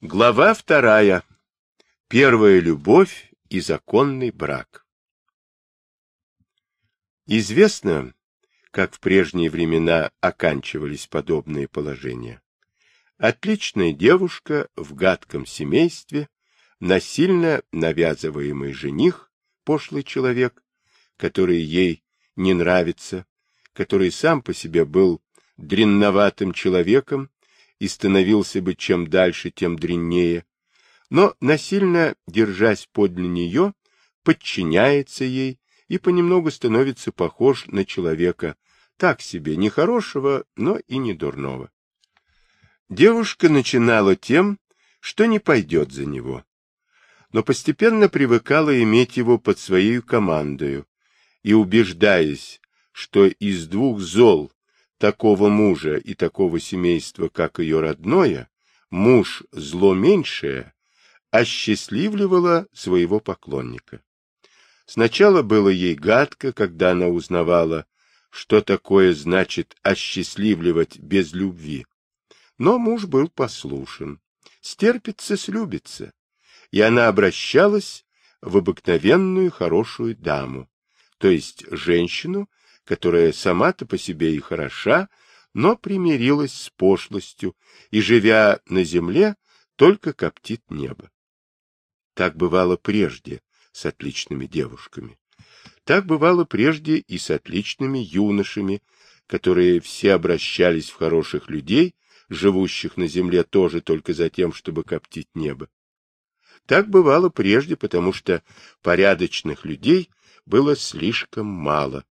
Глава вторая. Первая любовь и законный брак. Известно, как в прежние времена оканчивались подобные положения. Отличная девушка в гадком семействе, насильно навязываемый жених, пошлый человек, который ей не нравится, который сам по себе был дренноватым человеком и становился бы чем дальше, тем дреннее, но, насильно держась подле нее, подчиняется ей и понемногу становится похож на человека, так себе, не хорошего, но и не дурного. Девушка начинала тем, что не пойдет за него, но постепенно привыкала иметь его под своей командою и, убеждаясь, что из двух зол такого мужа и такого семейства, как ее родное, муж зло меньшее, осчастливливала своего поклонника. Сначала было ей гадко, когда она узнавала, что такое значит осчастливливать без любви. Но муж был послушен, стерпится, слюбится, и она обращалась в обыкновенную хорошую даму, то есть женщину, которая сама-то по себе и хороша, но примирилась с пошлостью и, живя на земле, только коптит небо. Так бывало прежде с отличными девушками. Так бывало прежде и с отличными юношами, которые все обращались в хороших людей, живущих на земле тоже только за тем, чтобы коптить небо. Так бывало прежде, потому что порядочных людей было слишком мало,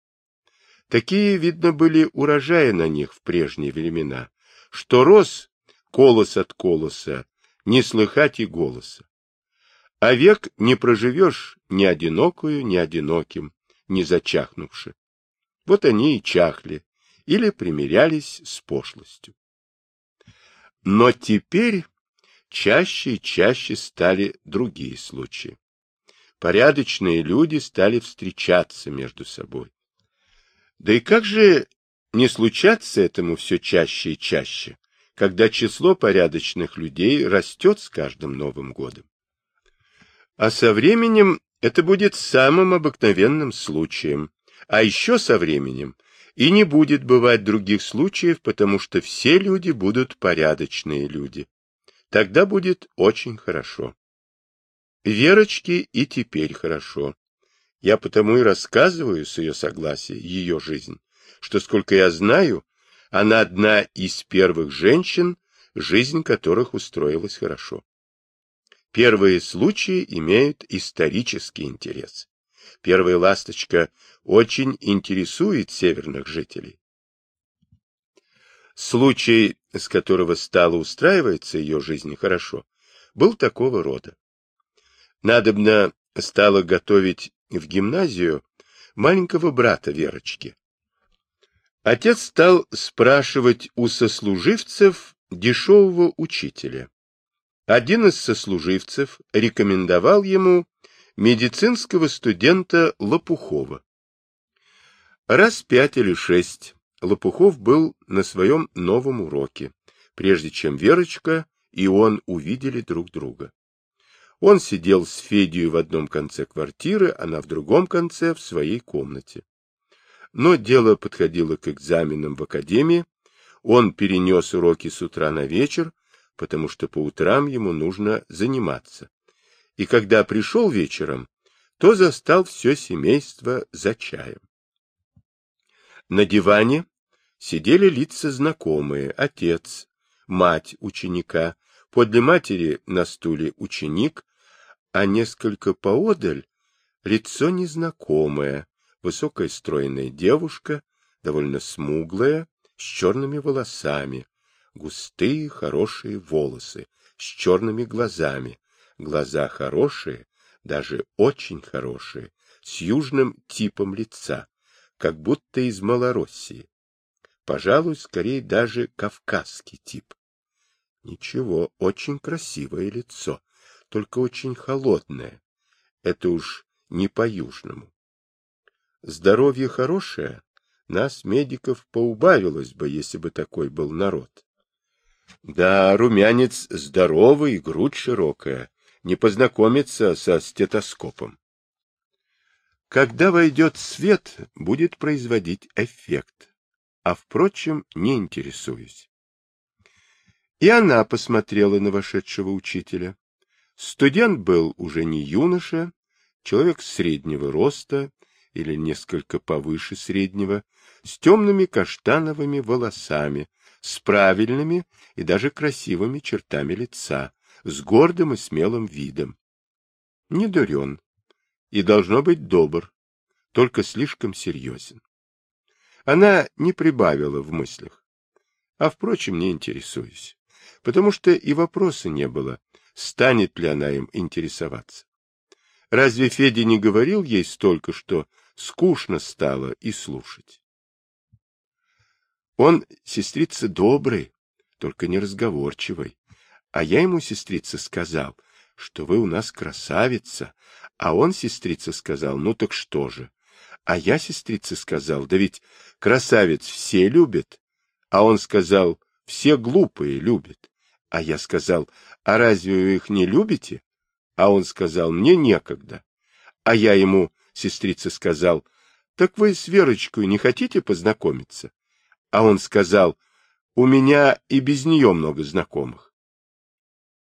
Такие, видно, были урожаи на них в прежние времена, что рос колос от колоса, не слыхать и голоса. А век не проживешь ни одинокую, ни одиноким, не зачахнувши. Вот они и чахли, или примирялись с пошлостью. Но теперь чаще и чаще стали другие случаи. Порядочные люди стали встречаться между собой. Да и как же не случаться этому все чаще и чаще, когда число порядочных людей растет с каждым Новым годом? А со временем это будет самым обыкновенным случаем, а еще со временем и не будет бывать других случаев, потому что все люди будут порядочные люди. Тогда будет очень хорошо. Верочке и теперь хорошо. Я потому и рассказываю с ее согласия ее жизнь, что, сколько я знаю, она одна из первых женщин, жизнь которых устроилась хорошо. Первые случаи имеют исторический интерес. Первая ласточка очень интересует северных жителей. Случай, с которого стала устраиваться ее жизнь хорошо, был такого рода. Надобно стало готовить в гимназию маленького брата Верочки. Отец стал спрашивать у сослуживцев дешевого учителя. Один из сослуживцев рекомендовал ему медицинского студента Лопухова. Раз пять или шесть Лопухов был на своем новом уроке, прежде чем Верочка и он увидели друг друга. Он сидел с Федией в одном конце квартиры, она в другом конце, в своей комнате. Но дело подходило к экзаменам в академии. Он перенес уроки с утра на вечер, потому что по утрам ему нужно заниматься. И когда пришел вечером, то застал все семейство за чаем. На диване сидели лица знакомые, отец, мать ученика, Подле матери на стуле ученик, а несколько поодаль лицо незнакомое, высокая стройная девушка, довольно смуглая, с черными волосами, густые хорошие волосы, с черными глазами, глаза хорошие, даже очень хорошие, с южным типом лица, как будто из Малороссии. Пожалуй, скорее даже кавказский тип. Ничего, очень красивое лицо, только очень холодное. Это уж не по-южному. Здоровье хорошее, нас, медиков, поубавилось бы, если бы такой был народ. Да, румянец здоровый, грудь широкая, не познакомиться со стетоскопом. Когда войдет свет, будет производить эффект, а, впрочем, не интересуюсь. И она посмотрела на вошедшего учителя. Студент был уже не юноша, человек среднего роста или несколько повыше среднего, с темными каштановыми волосами, с правильными и даже красивыми чертами лица, с гордым и смелым видом. Не дурен и должно быть добр, только слишком серьезен. Она не прибавила в мыслях, а, впрочем, не интересуюсь, потому что и вопроса не было, станет ли она им интересоваться. Разве Федя не говорил ей столько, что скучно стало и слушать? Он, сестрица, добрый, только неразговорчивый. А я ему, сестрица, сказал, что вы у нас красавица. А он, сестрица, сказал, ну так что же? А я, сестрица, сказал, да ведь красавиц все любят. А он сказал, все глупые любят. А я сказал, а разве вы их не любите? А он сказал, мне некогда. А я ему, сестрица, сказал, так вы с Верочкой не хотите познакомиться? А он сказал, у меня и без нее много знакомых.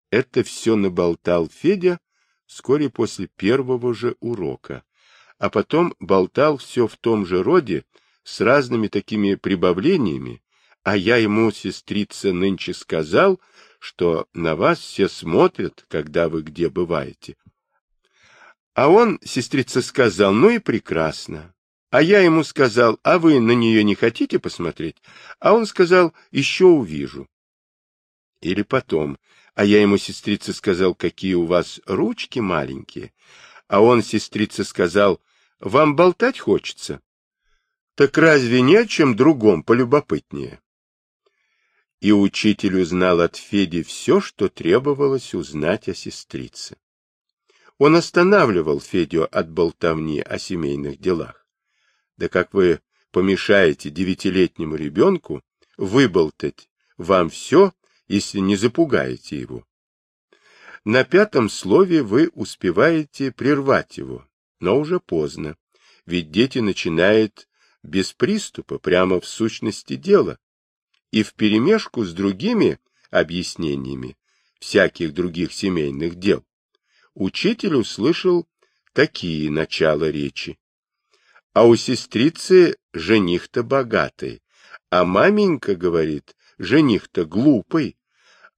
Это все наболтал Федя вскоре после первого же урока, а потом болтал все в том же роде, с разными такими прибавлениями, а я ему, сестрица, нынче сказал, что на вас все смотрят, когда вы где бываете. А он, сестрица, сказал, ну и прекрасно. А я ему сказал, а вы на нее не хотите посмотреть? А он сказал, еще увижу. Или потом. А я ему, сестрица, сказал, какие у вас ручки маленькие. А он, сестрица, сказал, вам болтать хочется? Так разве не о чем другом полюбопытнее? И учитель узнал от Феди все, что требовалось узнать о сестрице. Он останавливал Федю от болтовни о семейных делах. Да как вы помешаете девятилетнему ребенку выболтать вам все, если не запугаете его? На пятом слове вы успеваете прервать его, но уже поздно, ведь дети начинают без приступа, прямо в сущности дела, и вперемешку с другими объяснениями всяких других семейных дел. Учитель услышал такие начала речи. А у сестрицы жених-то богатый, а маменька говорит, жених-то глупый.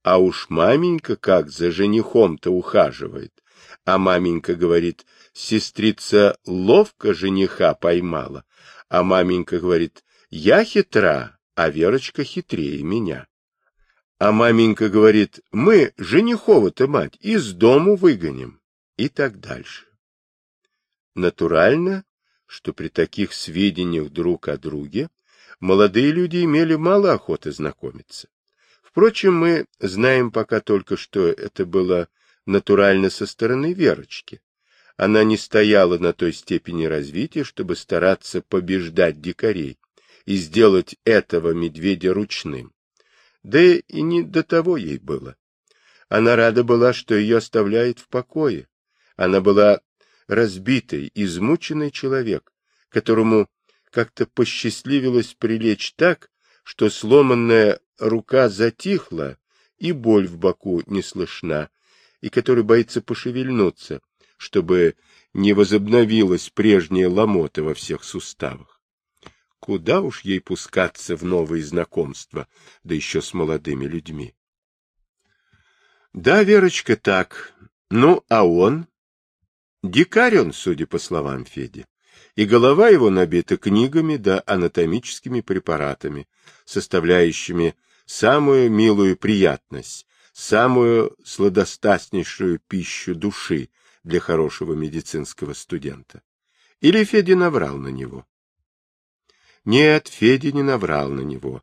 А уж маменька как за женихом-то ухаживает. А маменька говорит, сестрица ловко жениха поймала. А маменька говорит, я хитра, а Верочка хитрее меня. А маменька говорит, мы женихова-то мать из дому выгоним. И так дальше. Натурально, что при таких сведениях друг о друге молодые люди имели мало охоты знакомиться. Впрочем, мы знаем пока только, что это было натурально со стороны Верочки. Она не стояла на той степени развития, чтобы стараться побеждать дикарей и сделать этого медведя ручным. Да и не до того ей было. Она рада была, что ее оставляет в покое. Она была разбитый, измученный человек, которому как-то посчастливилось прилечь так, что сломанная рука затихла, и боль в боку не слышна, и который боится пошевельнуться, чтобы не возобновилась прежняя ломота во всех суставах. Куда уж ей пускаться в новые знакомства, да еще с молодыми людьми. Да, Верочка, так. Ну, а он? Дикарь он, судя по словам Феди, и голова его набита книгами да анатомическими препаратами, составляющими самую милую приятность, самую сладостаснейшую пищу души для хорошего медицинского студента. Или Федя наврал на него? Нет, Федя не наврал на него.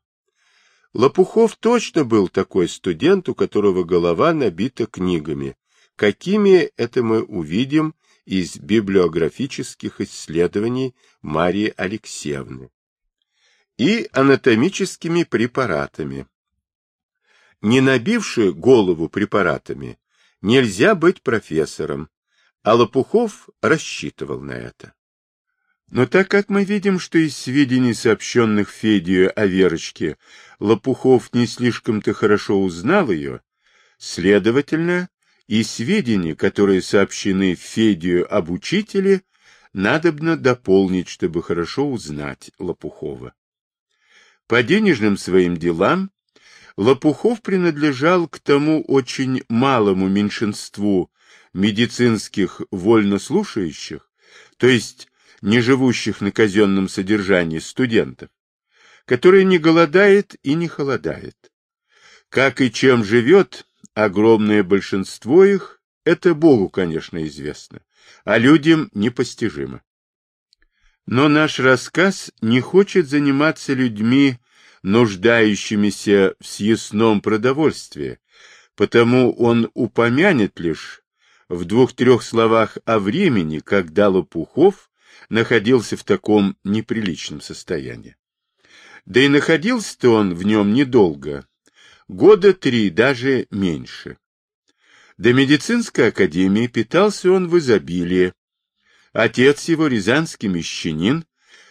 Лопухов точно был такой студент, у которого голова набита книгами. Какими это мы увидим из библиографических исследований Марии Алексеевны и анатомическими препаратами. не набивши голову препаратами, нельзя быть профессором, а Лопухов рассчитывал на это. Но так как мы видим, что из сведений, сообщенных Федию о Верочке, Лопухов не слишком-то хорошо узнал ее, следовательно, и сведения, которые сообщены Федию об учителе, надобно дополнить, чтобы хорошо узнать Лопухова. По денежным своим делам Лопухов принадлежал к тому очень малому меньшинству медицинских вольнослушающих, то есть не живущих на казенном содержании студентов, который не голодает и не холодает. Как и чем живет огромное большинство их, это Богу, конечно, известно, а людям непостижимо. Но наш рассказ не хочет заниматься людьми, нуждающимися в съестном продовольствии, потому он упомянет лишь в двух-трех словах о времени, когда Лопухов находился в таком неприличном состоянии. Да и находился-то он в нем недолго, года три, даже меньше. До медицинской академии питался он в изобилии. Отец его, рязанский мещанин,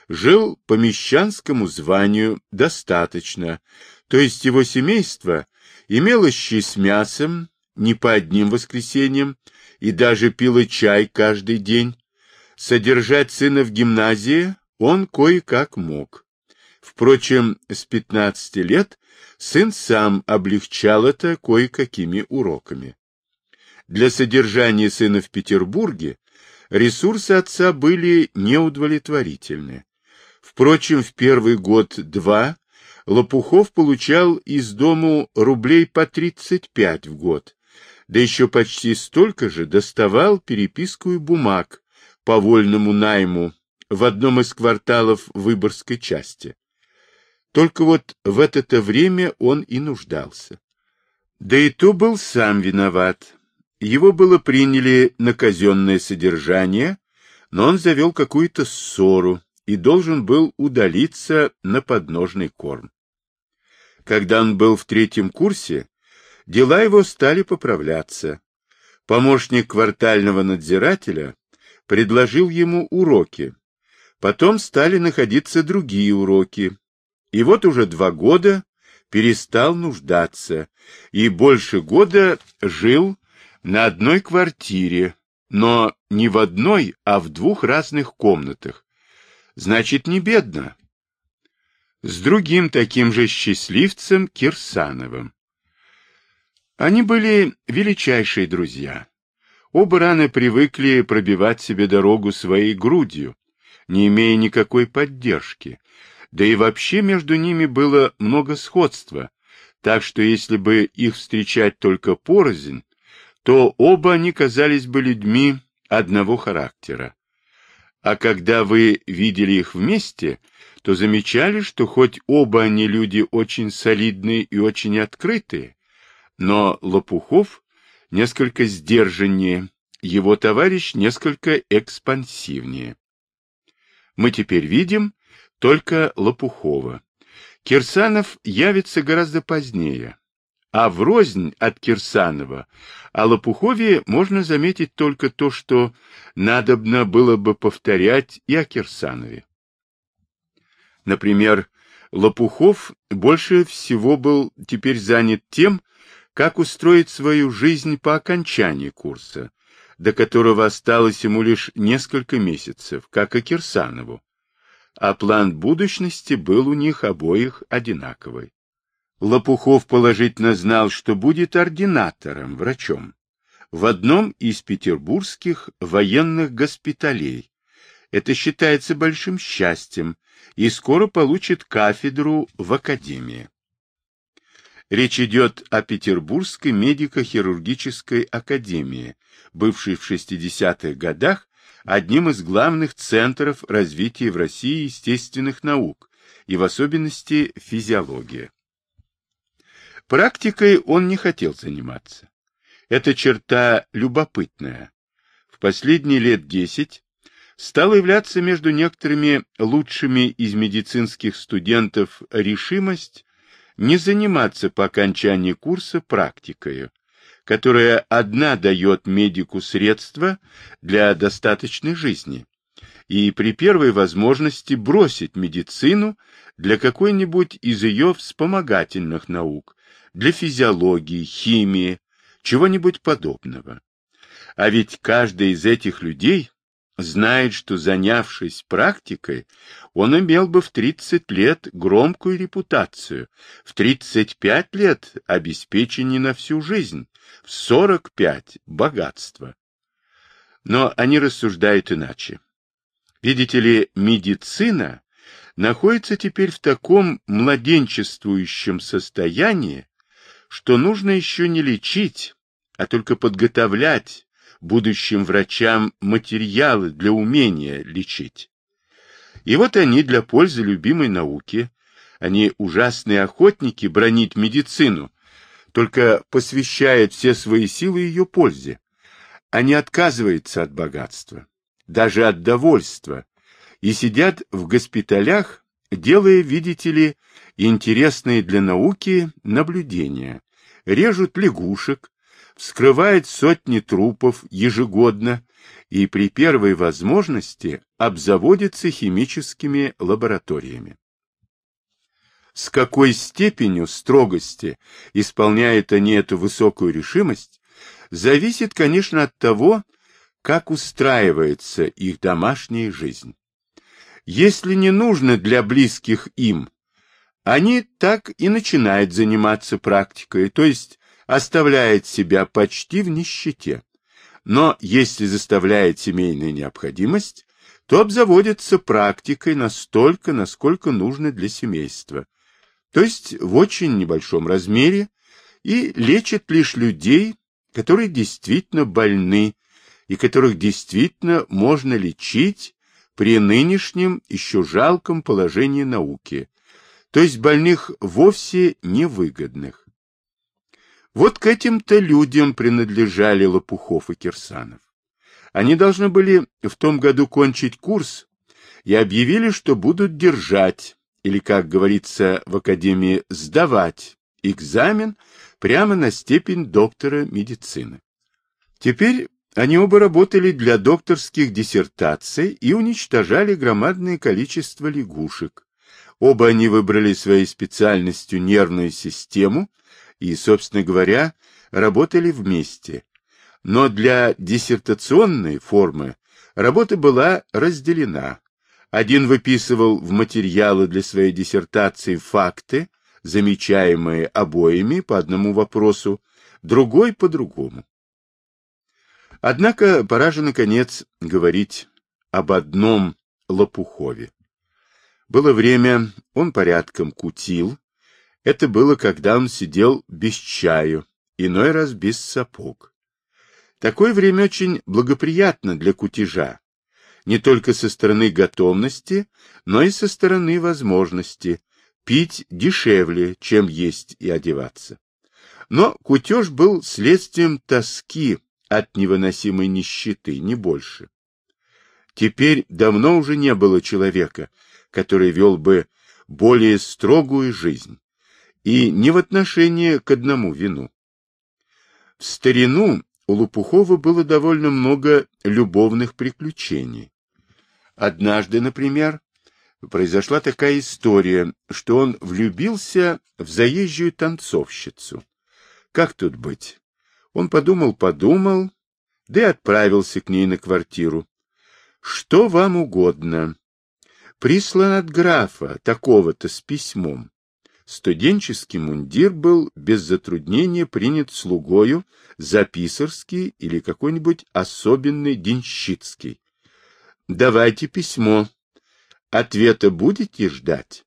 жил по мещанскому званию достаточно, то есть его семейство имело щи с мясом не по одним воскресеньям и даже пило чай каждый день, Содержать сына в гимназии он кое-как мог. Впрочем, с 15 лет сын сам облегчал это кое-какими уроками. Для содержания сына в Петербурге ресурсы отца были неудовлетворительны. Впрочем, в первый год-два Лопухов получал из дому рублей по 35 в год, да еще почти столько же доставал переписку и бумаг, по вольному найму в одном из кварталов Выборгской части. Только вот в это-то время он и нуждался. Да и то был сам виноват. Его было приняли на казенное содержание, но он завел какую-то ссору и должен был удалиться на подножный корм. Когда он был в третьем курсе, дела его стали поправляться. Помощник квартального надзирателя предложил ему уроки. Потом стали находиться другие уроки. И вот уже два года перестал нуждаться и больше года жил на одной квартире, но не в одной, а в двух разных комнатах. Значит, не бедно. С другим таким же счастливцем Кирсановым. Они были величайшие друзья. Оба рано привыкли пробивать себе дорогу своей грудью, не имея никакой поддержки, да и вообще между ними было много сходства, так что если бы их встречать только порознь, то оба они казались бы людьми одного характера. А когда вы видели их вместе, то замечали, что хоть оба они люди очень солидные и очень открытые, но Лопухов несколько сдержаннее, его товарищ несколько экспансивнее. Мы теперь видим только Лопухова. Кирсанов явится гораздо позднее, а врознь от Кирсанова о Лопухове можно заметить только то, что надобно было бы повторять и о Кирсанове. Например, Лопухов больше всего был теперь занят тем, как устроить свою жизнь по окончании курса, до которого осталось ему лишь несколько месяцев, как и Кирсанову. А план будущности был у них обоих одинаковый. Лопухов положительно знал, что будет ординатором, врачом, в одном из петербургских военных госпиталей. Это считается большим счастьем, и скоро получит кафедру в академии. Речь идет о Петербургской медико-хирургической академии, бывшей в 60-х годах одним из главных центров развития в России естественных наук, и в особенности физиологии. Практикой он не хотел заниматься. Эта черта любопытная. В последние лет десять стала являться между некоторыми лучшими из медицинских студентов решимость не заниматься по окончании курса практикой, которая одна дает медику средства для достаточной жизни, и при первой возможности бросить медицину для какой-нибудь из ее вспомогательных наук, для физиологии, химии, чего-нибудь подобного. А ведь каждый из этих людей знает, что, занявшись практикой, он имел бы в 30 лет громкую репутацию, в 35 лет обеспечение на всю жизнь, в 45 богатство. Но они рассуждают иначе. Видите ли, медицина находится теперь в таком младенчествующем состоянии, что нужно еще не лечить, а только подготовлять будущим врачам материалы для умения лечить. И вот они для пользы любимой науки, они ужасные охотники бронить медицину, только посвящают все свои силы ее пользе, а не отказываются от богатства, даже от довольства, и сидят в госпиталях, делая, видите ли, интересные для науки наблюдения, режут лягушек, вскрывает сотни трупов ежегодно и при первой возможности обзаводится химическими лабораториями. С какой степенью строгости исполняют они эту высокую решимость, зависит, конечно, от того, как устраивается их домашняя жизнь. Если не нужно для близких им, они так и начинают заниматься практикой, то есть оставляет себя почти в нищете. Но если заставляет семейная необходимость, то обзаводится практикой настолько, насколько нужно для семейства, то есть в очень небольшом размере, и лечит лишь людей, которые действительно больны и которых действительно можно лечить при нынешнем еще жалком положении науки, то есть больных вовсе невыгодных. Вот к этим-то людям принадлежали Лопухов и Кирсанов. Они должны были в том году кончить курс и объявили, что будут держать, или, как говорится в Академии, сдавать экзамен прямо на степень доктора медицины. Теперь они оба работали для докторских диссертаций и уничтожали громадное количество лягушек. Оба они выбрали своей специальностью нервную систему и, собственно говоря, работали вместе. Но для диссертационной формы работа была разделена. Один выписывал в материалы для своей диссертации факты, замечаемые обоими по одному вопросу, другой по другому. Однако пора же, наконец, говорить об одном Лопухове. Было время, он порядком кутил, это было, когда он сидел без чаю, иной раз без сапог. Такое время очень благоприятно для кутежа, не только со стороны готовности, но и со стороны возможности пить дешевле, чем есть и одеваться. Но кутеж был следствием тоски от невыносимой нищеты, не больше. Теперь давно уже не было человека, который вел бы более строгую жизнь, и не в отношении к одному вину. В старину у Лопухова было довольно много любовных приключений. Однажды, например, произошла такая история, что он влюбился в заезжую танцовщицу. Как тут быть? Он подумал-подумал, да и отправился к ней на квартиру. Что вам угодно? Прислан от графа, такого-то, с письмом. Студенческий мундир был без затруднения принят слугою за писарский или какой-нибудь особенный денщицкий. Давайте письмо. Ответа будете ждать?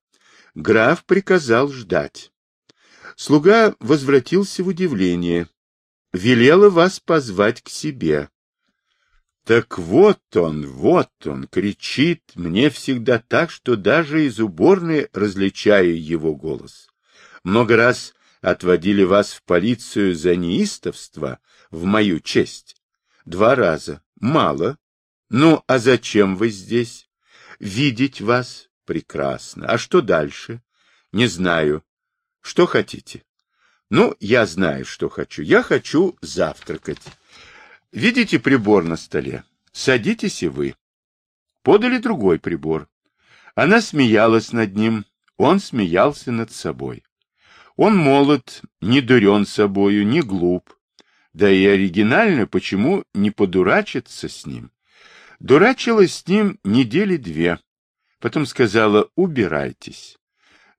Граф приказал ждать. Слуга возвратился в удивление. Велела вас позвать к себе. Так вот он, вот он, кричит мне всегда так, что даже из уборной различаю его голос. Много раз отводили вас в полицию за неистовство в мою честь. Два раза. Мало. Ну, а зачем вы здесь? Видеть вас? Прекрасно. А что дальше? Не знаю. Что хотите? Ну, я знаю, что хочу. Я хочу завтракать. Видите прибор на столе? Садитесь и вы. Подали другой прибор. Она смеялась над ним, он смеялся над собой. Он молод, не дурен собою, не глуп. Да и оригинально, почему не подурачиться с ним? Дурачилась с ним недели две. Потом сказала, убирайтесь.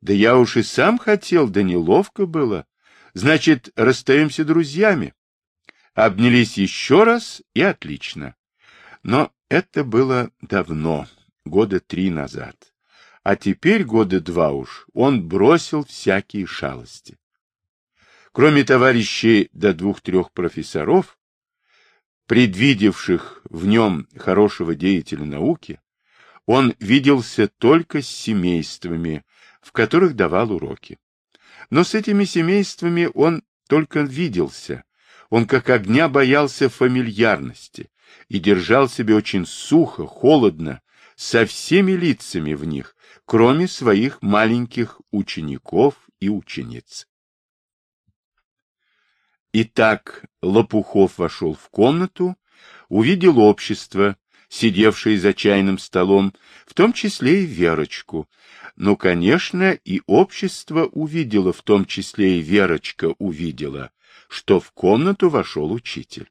Да я уж и сам хотел, да неловко было. Значит, расстаемся друзьями. Обнялись еще раз, и отлично. Но это было давно, года три назад. А теперь года два уж он бросил всякие шалости. Кроме товарищей до двух-трех профессоров, предвидевших в нем хорошего деятеля науки, он виделся только с семействами, в которых давал уроки. Но с этими семействами он только виделся. Он как огня боялся фамильярности и держал себя очень сухо, холодно, со всеми лицами в них, кроме своих маленьких учеников и учениц. Итак, Лопухов вошел в комнату, увидел общество, сидевшее за чайным столом, в том числе и Верочку, ну, конечно, и общество увидело, в том числе и Верочка увидела, что в комнату вошел учитель.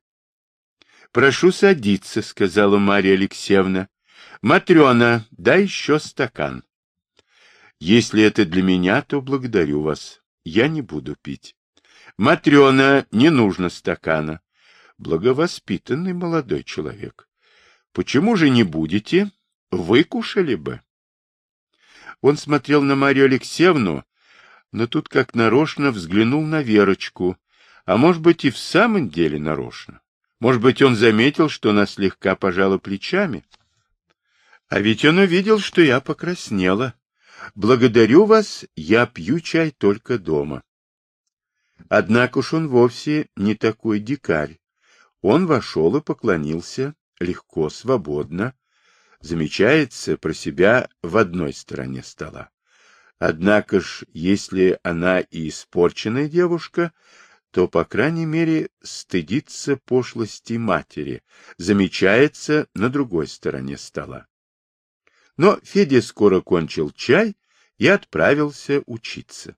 — Прошу садиться, — сказала Марья Алексеевна. — Матрена, дай еще стакан. — Если это для меня, то благодарю вас. Я не буду пить. — Матрена, не нужно стакана. Благовоспитанный молодой человек. — Почему же не будете? Выкушали бы. Он смотрел на Марию Алексеевну, но тут как нарочно взглянул на Верочку, а может быть и в самом деле нарочно. Может быть, он заметил, что она слегка пожала плечами. А ведь он увидел, что я покраснела. Благодарю вас, я пью чай только дома. Однако уж он вовсе не такой дикарь. Он вошел и поклонился, легко, свободно, замечается про себя в одной стороне стола. Однако ж, если она и испорченная девушка, то, по крайней мере, стыдится пошлости матери, замечается на другой стороне стола. Но Федя скоро кончил чай и отправился учиться.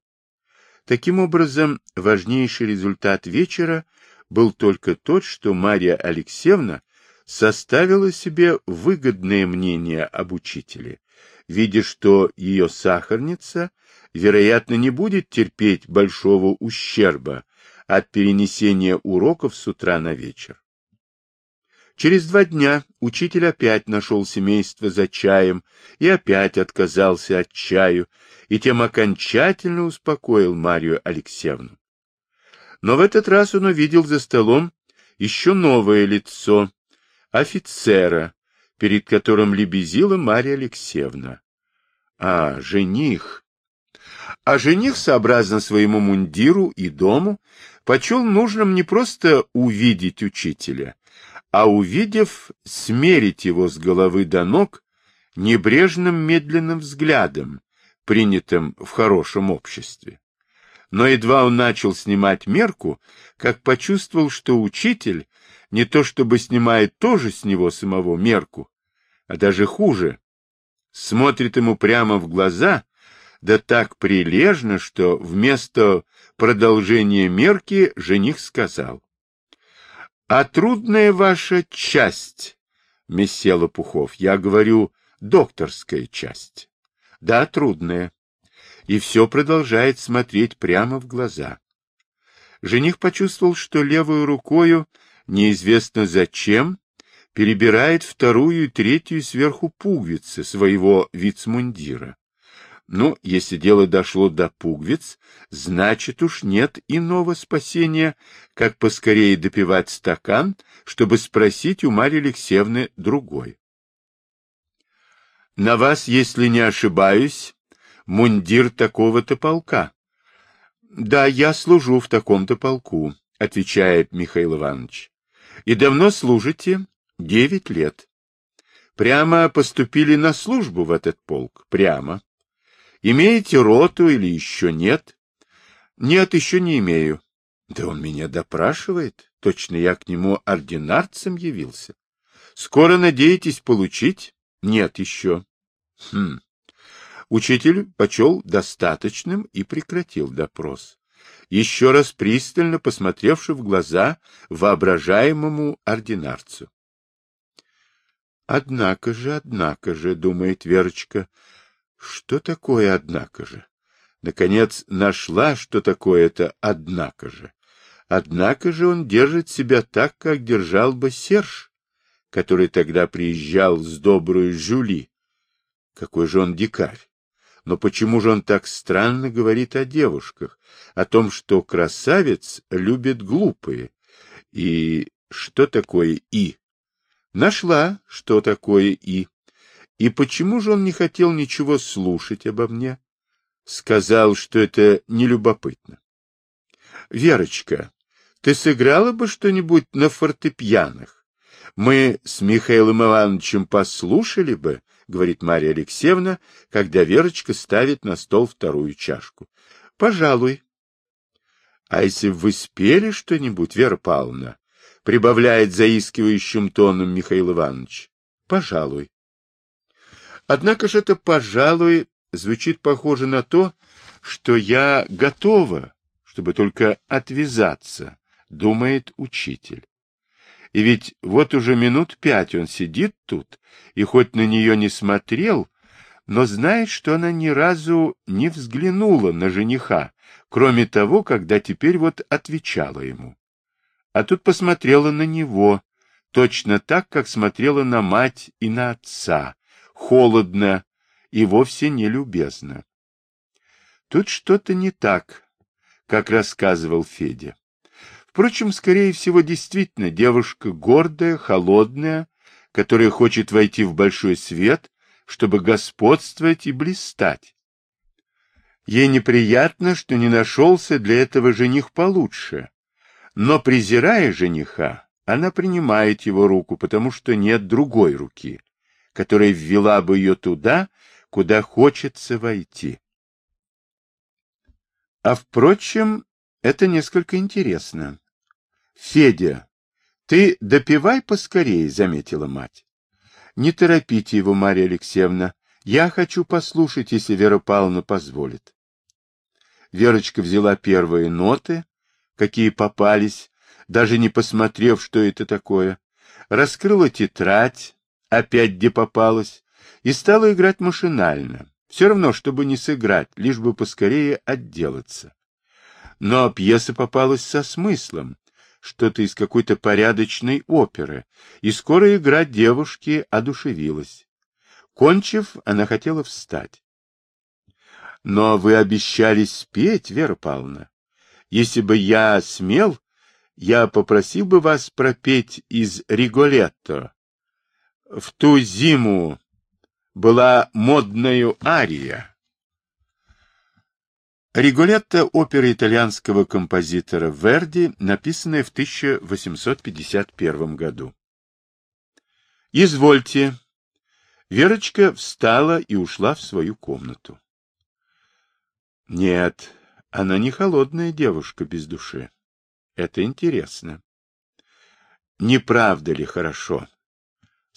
Таким образом, важнейший результат вечера был только тот, что Марья Алексеевна составила себе выгодное мнение об учителе, видя, что ее сахарница, вероятно, не будет терпеть большого ущерба от перенесения уроков с утра на вечер. Через два дня учитель опять нашел семейство за чаем и опять отказался от чаю, и тем окончательно успокоил Марию Алексеевну. Но в этот раз он увидел за столом еще новое лицо, офицера, перед которым лебезила Марья Алексеевна. А жених... А жених, сообразно своему мундиру и дому, почел нужным не просто увидеть учителя, а, увидев, смерить его с головы до ног небрежным медленным взглядом, принятым в хорошем обществе. Но едва он начал снимать мерку, как почувствовал, что учитель не то чтобы снимает тоже с него самого мерку, а даже хуже. Смотрит ему прямо в глаза, да так прилежно, что вместо продолжения мерки жених сказал. — А трудная ваша часть, месье Лопухов, я говорю, докторская часть. Да, трудная. И все продолжает смотреть прямо в глаза. Жених почувствовал, что левую рукою неизвестно зачем, перебирает вторую и третью сверху пуговицы своего вицмундира. Ну, если дело дошло до пуговиц, значит уж нет иного спасения, как поскорее допивать стакан, чтобы спросить у Марьи Алексеевны другой. На вас, если не ошибаюсь, мундир такого-то полка. Да, я служу в таком-то полку, отвечает Михаил Иванович. И давно служите? Девять лет. Прямо поступили на службу в этот полк? Прямо. Имеете роту или еще нет? Нет, еще не имею. Да он меня допрашивает. Точно я к нему ординарцем явился. Скоро надеетесь получить? Нет еще. Хм. Учитель почел достаточным и прекратил допрос, еще раз пристально посмотревши в глаза воображаемому ординарцу. Однако же, однако же, думает Верочка, что такое однако же? Наконец нашла, что такое это однако же. Однако же он держит себя так, как держал бы Серж, который тогда приезжал с добрую Жюли. Какой же он дикарь! Но почему же он так странно говорит о девушках, о том, что красавец любит глупые? И что такое «и»? Нашла, что такое «и». И почему же он не хотел ничего слушать обо мне? Сказал, что это нелюбопытно. Верочка, ты сыграла бы что-нибудь на фортепианах? Мы с Михаилом Ивановичем послушали бы, — говорит Марья Алексеевна, когда Верочка ставит на стол вторую чашку. — Пожалуй. — А если вы спели что-нибудь, Вера Павловна? — прибавляет заискивающим тоном Михаил Иванович. — Пожалуй. Однако же это «пожалуй» звучит похоже на то, что я готова, чтобы только отвязаться, думает учитель. И ведь вот уже минут пять он сидит тут, и хоть на нее не смотрел, но знает, что она ни разу не взглянула на жениха, кроме того, когда теперь вот отвечала ему. А тут посмотрела на него, точно так, как смотрела на мать и на отца, холодно и вовсе не любезно. Тут что-то не так, как рассказывал Федя. Впрочем, скорее всего, действительно, девушка гордая, холодная, которая хочет войти в большой свет, чтобы господствовать и блистать. Ей неприятно, что не нашелся для этого жених получше, но, презирая жениха, она принимает его руку, потому что нет другой руки, которая ввела бы ее туда, куда хочется войти. А, впрочем, это несколько интересно. Федя, ты допивай поскорее, заметила мать. Не торопите его, Марья Алексеевна. Я хочу послушать, если Вера Павловна позволит. Верочка взяла первые ноты, какие попались, даже не посмотрев, что это такое, раскрыла тетрадь, опять где попалась, и стала играть машинально, все равно, чтобы не сыграть, лишь бы поскорее отделаться. Но пьеса попалась со смыслом, что-то из какой-то порядочной оперы, и скоро игра девушки одушевилась. Кончив, она хотела встать. — Но вы обещались спеть, Вера Павловна. Если бы я смел, я попросил бы вас пропеть из Риголетто. В ту зиму была модною ария. Риголетто — опера итальянского композитора Верди, написанная в 1851 году. «Извольте». Верочка встала и ушла в свою комнату. Нет, она не холодная девушка без души. Это интересно. Не правда ли хорошо? —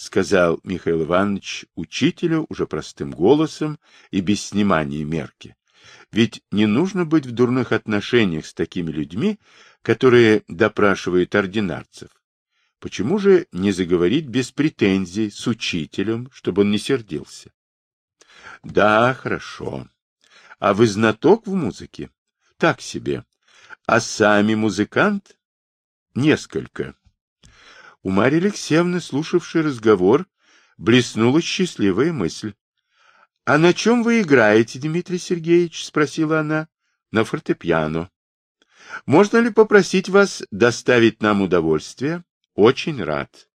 сказал Михаил Иванович учителю уже простым голосом и без снимания мерки. Ведь не нужно быть в дурных отношениях с такими людьми, которые допрашивают ординарцев. Почему же не заговорить без претензий с учителем, чтобы он не сердился? Да, хорошо. А вы знаток в музыке? Так себе. А сами музыкант? Несколько. У Марьи Алексеевны, слушавшей разговор, блеснула счастливая мысль. — А на чем вы играете, Дмитрий Сергеевич? — спросила она. — На фортепиано. — Можно ли попросить вас доставить нам удовольствие? — Очень рад.